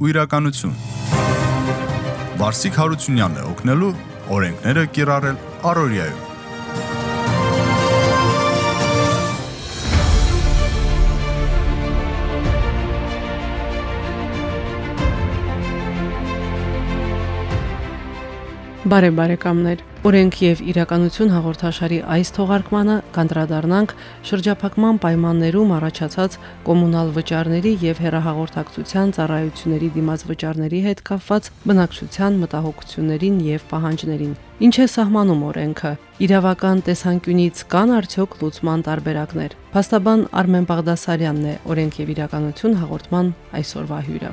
ու իրականություն։ Վարսիկ Հարությունյանն է օգնելու օրենքները կիրառել Արորիայում։ Բարև բարեկամներ։ Օրենք եւ իրականություն հաղորդաշարի այս թողարկմանը կանդրադառնանք շրջափակման պայմաններում առաջացած կոմունալ վճարների եւ հերահաղորդակցության ծառայությունների դիմաց վճարների հետ կապված բնակչության մտահոգություններին եւ պահանջներին։ Ինչ է սահմանում օրենքը։ Իրավական տեսանկյունից կան արդյոք լուծման տարբերակներ։ Փաստաբան Արմեն Բաղդասարյանն է օրենք եւ իրականություն հաղորդման այսօրվա հյուրը։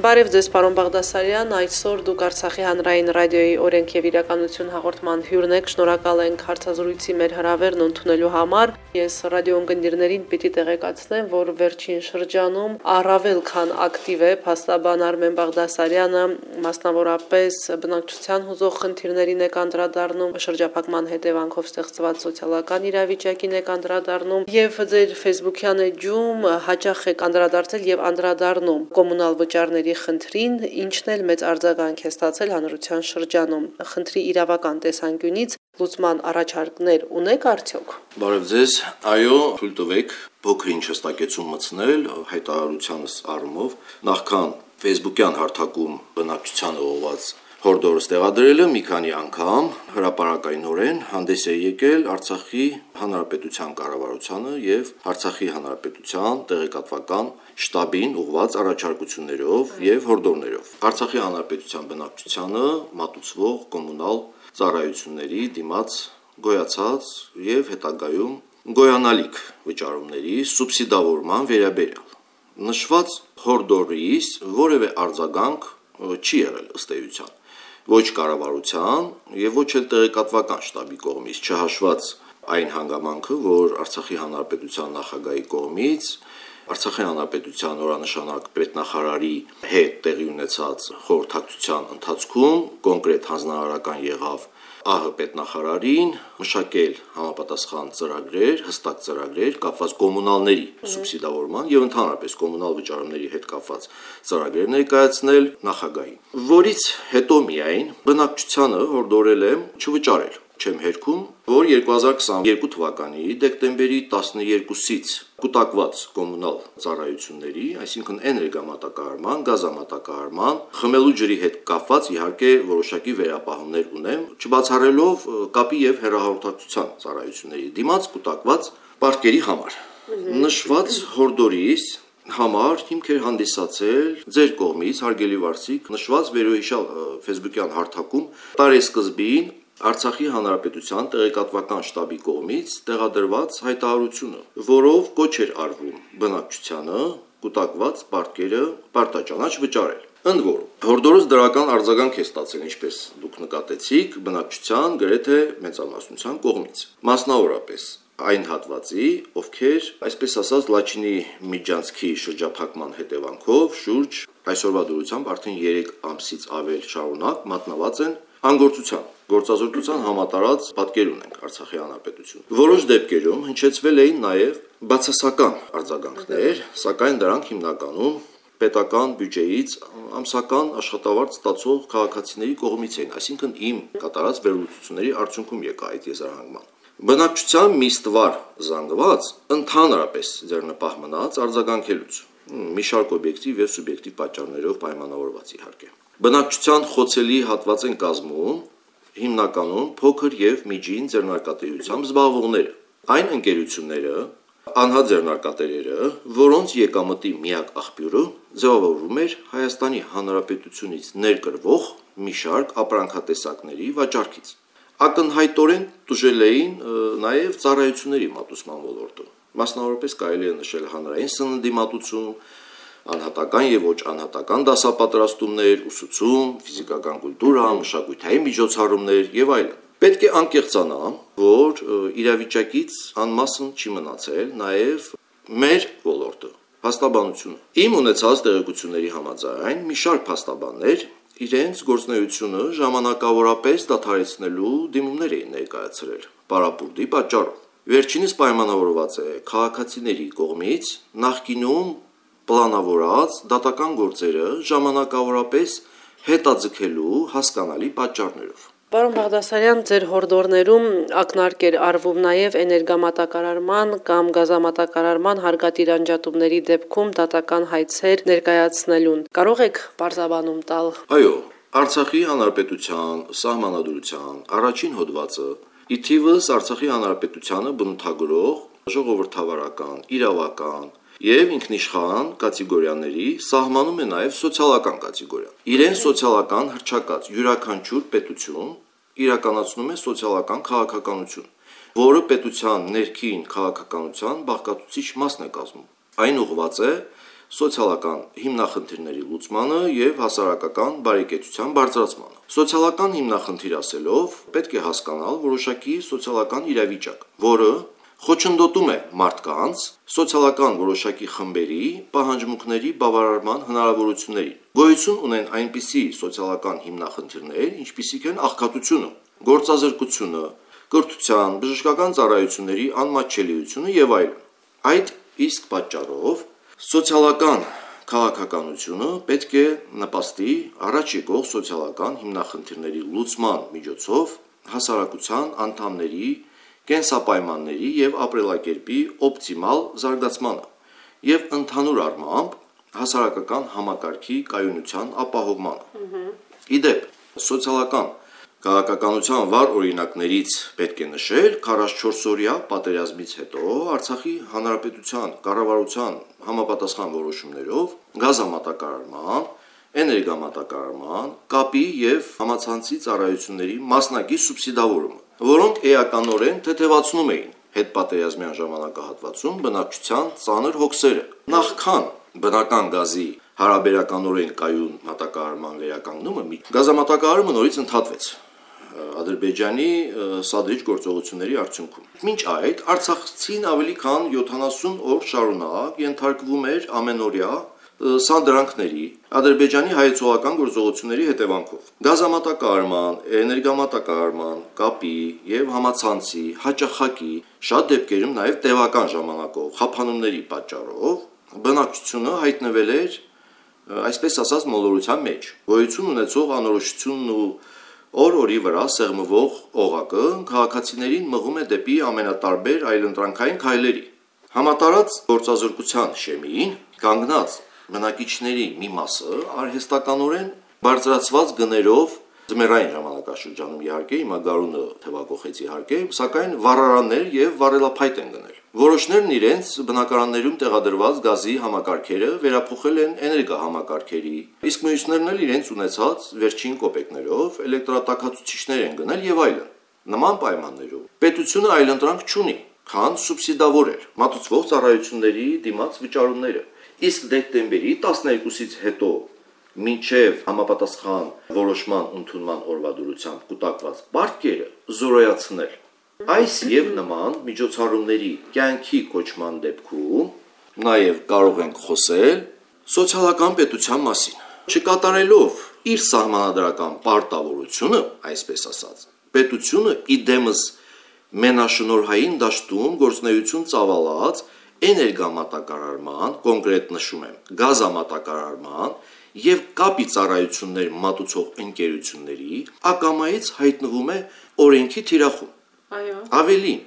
Բարև ձեզ, պարոն Բաղդասարյան, այսօր դուք Արցախի հանրային ռադիոյի օրենք եւ իրականություն հաղորդման հյուրն եք։ Շնորհակալ ենք հարցազրույցի մեր հրավերն ընդունելու համար։ Ես ռադիոընկերներին պիտի տեղեկացնեմ, որ վերջին շրջանում առավել քան ակտիվ է փաստաբան Արմեն Բաղդասարյանը, մասնավորապես բնակչության հուզող խնդիրներին է կանդրադառնում, շրջափակման հետևանքով ստեղծված սոցիալական իրավիճակին է կանդրադառնում եւ ձեր Facebook-յան էջում հաճախ է կանդրադարձել եւ անդրադառնում կոմունալ վճարների ծրագրի խնդրին, ինչն էլ մեծ արձագանք է ստացել հանրության շրջանում։ Խնդրի իրավական տեսանկյունից լուծման առաջարկներ ունեք արդյոք։ Բարև ձեզ։ Այո, թույլ տվեք փոքր ինչ հստակեցում մտցնել հայտարարությանս առումով։ Նախքան Facebook-յան հարթակում բնակչությանը ուղղված հորդորս տեղադրելը մի քանի անգամ հրաապարակայինորեն հանդես է եկել Արցախի Հանրապետության կառավարությանը եւ Արցախի Հանրապետության տեղեկատվական շտաբին ուղված առաջարկություններով եւ հորդորներով։ Արցախի Հանրապետության բնակչությանը մատուցվող կոմունալ ծառայությունների դիմաց գոյացած եւ հետագայում գոյանալիք վճարումների սուբսիդավորման վերաբերյալ նշված հորդորից որևէ արձագանք չի եղել ըստ էության ոչ կառավարության եւ ոչ էլ տեղեկատվական շտաբի կողմից չհաշված այն հանգամանքը, որ Արցախի հանրապետության նախագահի կողմից Արցախի հանրապետության օրանշանակ պետնախարարի հետ տեղի ունեցած խորհրդակցության ընթացքում կոնկրետ հանձնարարական եղավ ԱՀ պետնախարարին մշակել համապատասխան ծրագրեր, հստակ ծրագրեր կապված կոմունալների սուբսիդավորման եւ ընդհանրապես կոմունալ վճարումների հետ կապված ծրագրեր ներկայացնել նախագահին, որից հետո միայն բնակչությանը հորդորել եմ չվճարել չեմ հերքում, որ 2022 թվականի դեկտեմբերի 12-ից կուտակված կոմունալ ծառայությունների, այսինքն էներգամատակարարման, գազամատակարարման, խմելու ջրի հետ կապված իհարկե որոշակի վերապահումներ ունեմ, չբացառելով կապի եւ հերահաղորդակցության ծառայությունների դիմաց կուտակված պարտքերի համար։ Նշված հորդորից համար հիմքեր հանդիսացել ձեր կողմից հարգելի վարսիկ նշված վերոհիշալ Facebook-յան հարթակում տարեսկզբին Արցախի հանրապետության տեղեկատվական շտաբի կողմից տեղադրված հայտարարությունը, որով կոչ էր արվում բնակչությանը կուտակված պարտքերը պարտաճանաչ վճարել։ Ընդ որում, հորդորս դրական արձագանք է ստացել, ինչպես դուք նկատեցիք, բնակչության գրեթե մեծամասնության կողմից։ Մասնավորապես այն հատվածի, ովքեր, այսպես ասած, Լաչինի միջանցքի շրջափակման հետևանքով շուրջ այսօրվա դուրսությամբ արդեն 3 ամսից ավել շարունակ մատնված են անգործության գործազուրկության համատարած պատկեր ունենք Արցախի հանրապետություն։ Որոշ դեպքերում հնչեցվել էին նաև բացասական արձագանքներ, սակայն դրանք հիմնականում պետական բյուջեից ամսական աշխատավարձ ստացող քաղաքացիների կողմից էին, այսինքն իմ կատարած վերլուծությունների արդյունքում եկա այդ եզրահանգման։ Բնակչության միստվար զանգված ընդհանրապես ձեռնպահ մնաց արձագանքելուց մի շարք օբյեկտիվ եւ սուբյեկտիվ պատճառներով պայմանավորված իհարկե։ Բնակչության խոցելի հատված են կազմում հիմնականում փոքր եւ միջին ձեռնարկատիրությամբ զբաղվողները։ Այն ընկերությունները, անհատ ձեռնարկատերերը, որոնց եկամտի միակ աղբյուրը ձևավորվում էր Հայաստանի Հանրապետությունից ներկրվող մի շարք ապրանքատեսակների վաճառքից ակնհայտորեն տուժել էին նաև ծառայությունների մատուցման ոլորտում։ Մասնավորապես կարելի է նշել հանրային սննդի մատուցում, անհատական եւ ոչ անհատական դասապատրաստումներ, ուսուցում, ֆիզիկական կուլտուրա, մշակութային միջոցառումներ եւ այլն։ Պետք է անկեղծանամ, որ իրավիճակից անմասն չի մնացել նաև մեր ոլորտը, հաստաբանությունը։ Իմ ունեցած տեղեկությունների համաձայն մի շարք հաստաբաններ իրենց գործնեությունը ժամանակավորապես դադարեցնելու դիմումներ էին ներկայացրել պարապուրդի պատճառով։ վերջինս պայմանավորված է քաղաքացիների կողմից նախկինում պլանավորած դատական գործերը ժամանակավորապես հետաձգելու հասկանալի պատճառներով։ Պարոն Բաղդասարյան, ձեր հորդորներում ակնարկ էր արվում նաև էներգամատակարարման կամ գազամատակարարման հարգատիր անջատումների դեպքում դատական հայցեր ներկայացնելուն։ Կարող եք բարձաբանում տալ։ Այո, Արցախի հանրապետության սահմանադրության առաջին հոդվածը ի թիվս Արցախի հանրապետությանը բնութագրող ժողովրդավարական, իրավական եւ ինքնիշխան կատեգորիաների սահմանում է նաեւ սոցիալական կատեգորիա։ Իրեն սոցիալական հրճակած յուրաքանչյուր պետություն իրականացնում է սոցիալական քաղաքականություն, որը պետության ներքին քաղաքականության բաղկացուցիչ մասն է կազմում։ Այն ուղղված է սոցիալական հիմնախնդիրների լուծմանը եւ հասարակական բարեկեցության բարձրացմանը։ Սոցիալական հիմնախնդիր ասելով պետք է հասկանալ որոշակի սոցիալական իրավիճակ, որը խոչընդոտում է մարդկանց սոցիալական որոշակի խմբերի պահանջմունքների բավարարման հնարավորություններին։ Գոյություն ունեն այնպիսի սոցիալական հիմնախնդիրներ, ինչպիսիք են աղքատությունը, գործազրկությունը, կրթության, բժշկական ծառայությունների անմատչելիությունը եւ այլն։ Այդ իսկ պատճառով սոցիալական քաղաքականությունը պետք է նպաստի առաջ եկող սոցիալական հիմնախնդիրների լուծման միջոցով հասարակության անդամների կենսապայմանների եւ ապրելակերպի օպտիմալ զարգացմանը եւ ընդհանուր առմամբ հասարակական համակարգի կայունության ապահովմանը։ Իդեպ, սոցիալական քաղաքականության վառ օրինակներից պետք է նշել 44-օրյա պատերազմից հետո Արցախի հանրապետության կառավարության համապատասխան որոշումներով գազամատակարարման, էներգամատակարարման, կապի եւ համացանցի ծառայությունների մասնակի սուբսիդավորումը, որոնք էականորեն թեթևացնում էին հետպատերազմյան ժամանակահատվածում բնակչության ծանր հոգսերը։ Նախքան բնական գազի հարաբերականորեն կայուն մատակարարման վերականգնումը գազամատակարարումը նորից ընդհատվեց Ադրբեջանի սադրիչ գործողությունների արդյունքում։ Մինչ այդ Արցախցին ավելի քան 70 օր շարունակ ենթարկվում էր ամենօրյա սանդրանքների Ադրբեջանի հայեցողական գործողությունների հետևանքով։ Գազամատակարարման, էներգամատակարարման, կապի եւ համացանցի, հաճախակի շատ դեպքերում նաեւ տևական ժամանակով խափանումների պատճառով բնակչությունը հայտնվել էր այսպես ասած մոլորության մեջ։ Գոյություն ունեցող անորոշությունն ու օր-օրի վրա սեղմվող օղակը քաղաքացիներին մղում է դեպի ամենատարբեր այլընտրանքային քայլերի։ Համատարած գործազրկության շեմին կանգնած բնակիչների մի մասը արհեստականորեն բարձրացված գներով ձմեռային ժամանակաշրջանում իհարկե հիմա գարունը թևակողեց իհարկե, սակայն վառարաններ եւ վառելափայտ են գնել։ Որոշներն իրենց բնակարաններում տեղադրված գազի համակարգերը վերափոխել են էներգահամակարգերի, իսկ մյուսներն էլ իրենց ունեցած վերջին կոպեկներով էլեկտրատակացուցիչներ են գնել եւ այլն։ Նման պայմաններում պետությունը այլընտրանք չունի, քան սուբսիդավորել մատուցվող ծառայությունների դիմաց վճարումները իսկ դեկտեմբերի 12-ից հետո մինչև համապատասխան որոշման ընդունման օրվա դուրությամբ կուտակված բարգերը զորոյացնել։ Այս եւ նման միջոցառումների կյանքի կոչման դեպքում նաև կարող ենք խոսել սոցիալական պետության մասին։ Չկատարելով իր սահմանադրական պարտավորությունը, այսպես ասած, պետությունը իդեմս մենաշնորհային դաշտում գործնեություն ծավալած էներգամատակարարման, կոնկրետ նշում եմ, գազամատակարարման եւ կապի ծառայություններ մատուցող ընկերությունների ակամայից հայտնվում է օրենքի թիրախում։ Այո։ Ավելին,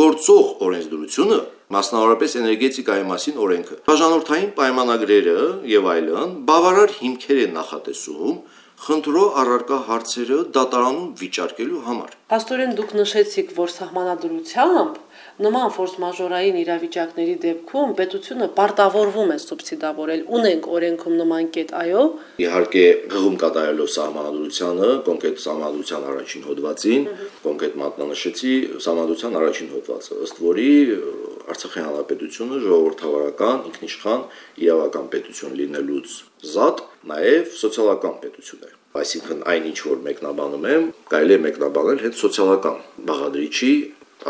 գործող օրենսդրությունը, մասնավորապես էներգետիկայի մասին օրենքը, բաժանորդային պայմանագրերը եւ այլն, բավարար հիմքեր են նախատեսում խնդրո առարկա հարցերը դատարանում վիճարկելու համար։ Պաստորեն դուք նշեցիք, որ սահմանադրությամբ նման ֆորս մաժորային իրավիճակների դեպքում պետությունը պարտավորվում է սուբսիդավորել։ Ունենք օրենքում նման կետ, այո։ Իհարկե, հղում կատարելով սահմանադրությանը, կոնկրետ սահմանադրության առաջին հոդվածին, կոնկրետ մատնանշեցի սահմանադրության առաջին հոդվածը, ըստ որի Արցախի հանրապետությունը ժողովրդավարական, ինքնիշխան, իրավական պետություն լինելուց զատ նաև սոցիալական պետություն է։ Այսինքն այն ինչ որ մեկնաբանում եմ, կարելի է մեկնաբանել հետ սոցիալական բաղադրիչի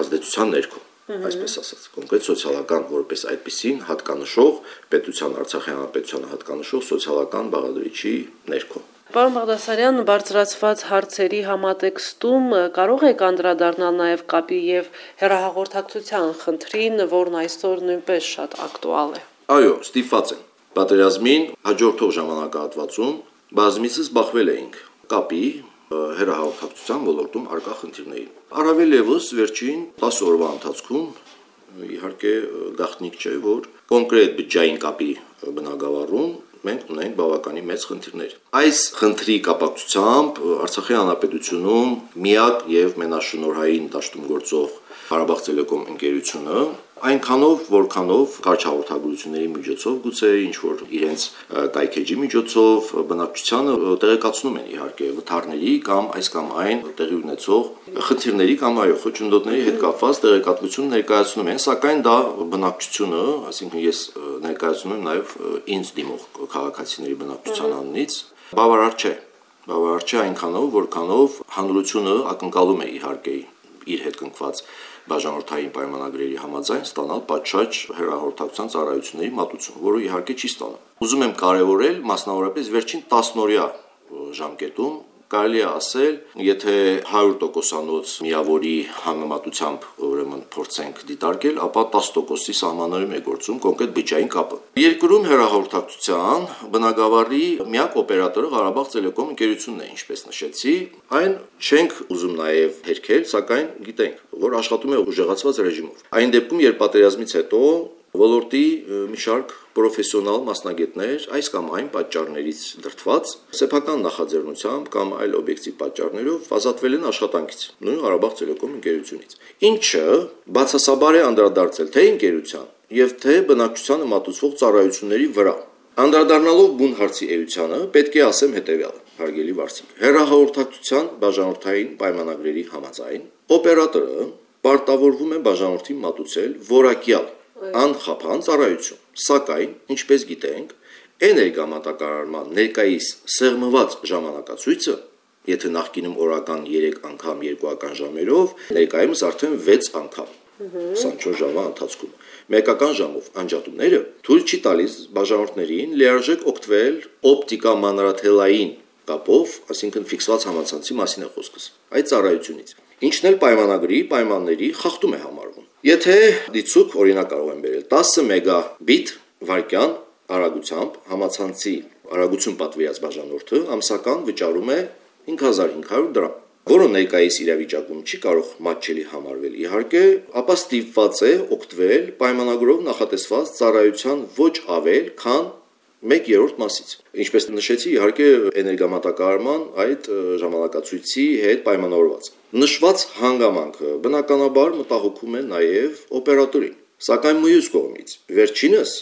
ազդեցության ներքո այսպես ասած կոնկրետ սոցիալական որպես այդպեսին հատկանշող պետության Արցախի հանրապետությանը հատկանշող սոցիալական բաղադրիչի ներքո Պարոն Բաղդասարյան, բարձրացված հարցերի համատեքստում կարող եք անդրադառնալ նաև կապի եւ հերահաղորդակցության խնդրին, որն այսօր նույնպես շատ ակտուալ է։ Այո, ստիպված են։ Պատերազմին հաջորդող ժամանակահատվածում բազմիցս բախվել էինք կապի հերահաղորդակցության ոլորտում արկա խնդիրների։ Առավել եւս վերջին 10 օրվա ընթացքում իհարկե գաղտնիք չէ, որ կոնկրետ բջջային կապի բնագավառում մենք ունենք բավականին մեծ խնդիրներ։ Այս խնդրի կապակցությամբ Արցախի հանրապետությունում միակ եւ մենաշնորհային դաշտում գործող Ղարաբաղ Տելեկոմ ընկերությունը այնքանով, որքանով կարճ հաղորդագրությունների միջոցով, գուցե ինչ որ իրենց կայքեջի միջոցով բնակչությանը տեղեկացնում են իհարկե վթարների կամ այս կամ այն տեղի ունեցող խնդիրների կամ այո խոչընդոտների հետ կապված տեղեկատվություն ներկայացնում են, սակայն դա բնակչությունը, այսինքն ես ներկայացնում եմ նաև ինձ դիմող քաղաքացիների բնակչության անունից, բավարար չէ բավարար չէ այնքանով, որքանով հանրությունը ակնկալում է իհարկե իր հետ կնքված բաժանորդային պայմանագրերի համաձայն ստանալ պատշաճ հերահաղորդակցության ծառայությունների մատուցում, որը իհարկե չի ստանում։ Ուզում եմ կարևորել մասնավորապես վերջին 10 օրյա ժամկետում կարելի է ասել, եթե 100%-անոց միավորի համեմատությամբ ուրեմն փորձենք դիտարկել, ապա 10%-ի սահմաններում է գործում կոնկրետ բջջային կապը։ Երկրում հերահաղորդակցության բնագավառի միակ օպերատորը Ղարաբաղ Տելեկոմ ընկերությունն է, ինչպես նշեցի, այն չենք ուզում նաև հերքել, սակայն գիտենք, որ աշխատում է ուժեղացված ռեժիմով։ Այն դեպքում, երբ պատերազմից հետո ոլորտի մի շարք պրոֆեսիոնալ մասնագետներ այս կամ այն պատճառներից դրթված սեփական նախաձեռնությամբ կամ այլ օբյեկտիվ պատճառներով ազատվել են աշխատանքից նույն Ղարաբաղ Տելեկոմ ընկերությունից ինչը բացասաբար է անդրադարձել թե ընկերության եւ թե բնակչությանը մատուցվող ծառայությունների վրա անդրադառնալով բուն հարցի էությանը պետք է ասեմ հետեւյալը հարգելի վարսիկ. հերահաղորդակցության բաժանորդային պայմանագրերի համաձայն օպերատորը պարտավորվում է բաժանորդին մատուցել որակյալ անխափան ծառայություն։ Սակայն, ինչպես գիտենք, էներգամատակարարման ներկայիս սեղմված ժամանակացույցը, եթե նախկինում օրական 3 անգամ երկուական ժամերով, ներկայումս արդեն 6 անգամ 24 ժամվա ընթացքում մեկական ժամով անջատումները թույլ չի տալիս բաժանորդներին լիարժեք օգտվել օպտիկա մանրաթելային կապով, այսինքն ֆիքսված համացանցի մասին է խոսքս։ Այդ ծառայությունից ինչն էլ պայմանագրի պայմանների խախտում է համարվում։ Եթե դիցուկ օրինակ կարող եմ բերել 10 մեգաբիտ վարկյան արագությամբ համացանցի արագություն պատվիրած բաժանորդը ամսական վճարում է 5500 դրամ որը ներկայիս իրավիճակում չի կարող մատչելի համարվել իհարկե, ապա ստիպված է օգտվել պայմանագրով նախատեսված ծառայության ոչ ավել, քան 1/3 մասից։ Ինչպես նշեցի, իհարկե էներգամատակարարման այդ ժամանակացույցի հետ պայմանավորված։ Նշված հանգամանքը բնականաբար մտահոգում է նաև օպերատորին։ Սակայն մյուս կողմից, վերջինս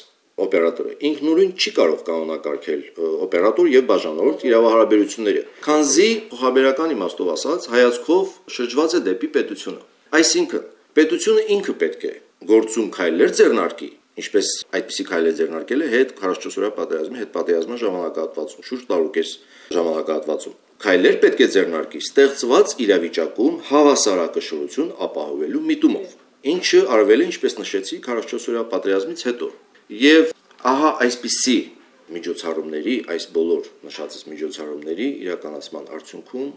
օպերատորը ինքնուրույն չի կարող կանոնակարգել օպերատոր եւ բաժանորդ իրավահարաբերությունները, քանզի փոխաբերական իմաստով ասած հայացքով շրջված է դեպի պետությունը։ Այսինքն, պետությունը ինքը պետք է գործում քայլեր ձեռնարկի ինչպես այդպիսի քայլեր ձեռնարկել է հետ 44-օրյա պատերազմի հետ պատերազմի ժամանակահատվածում, շուրջ տարուկես ժամանակահատվածում։ Քայլեր պետք է ձեռնարկի ստեղծված իրավիճակում հավասարակշռություն ապահովելու միտումով, ինչը արվել է, ինչպես նշեցի, 44-օրյա պատերազմից հետո։ Եվ ահա այսպիսի միջոցառումների, այս բոլոր նշածս միջոցառումների իրականացման արդյունքում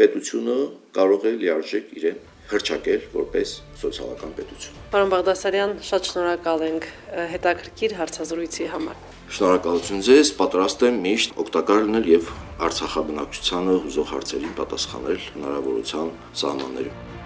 պետությունը կարող է լիարժեք իրեն հրճակել որպես սոցիալական պետություն։ Պարոն Բաղդասարյան, շատ շնորհակալ ենք հետաքրքիր հարցազրույցի համար։ Շնորհակալություն ձեզ, պատրաստ եմ միշտ օգտակար լինել եւ Արցախաբնակչությանը հուզող հարցերին պատասխանել հնարավորության սահմաններում։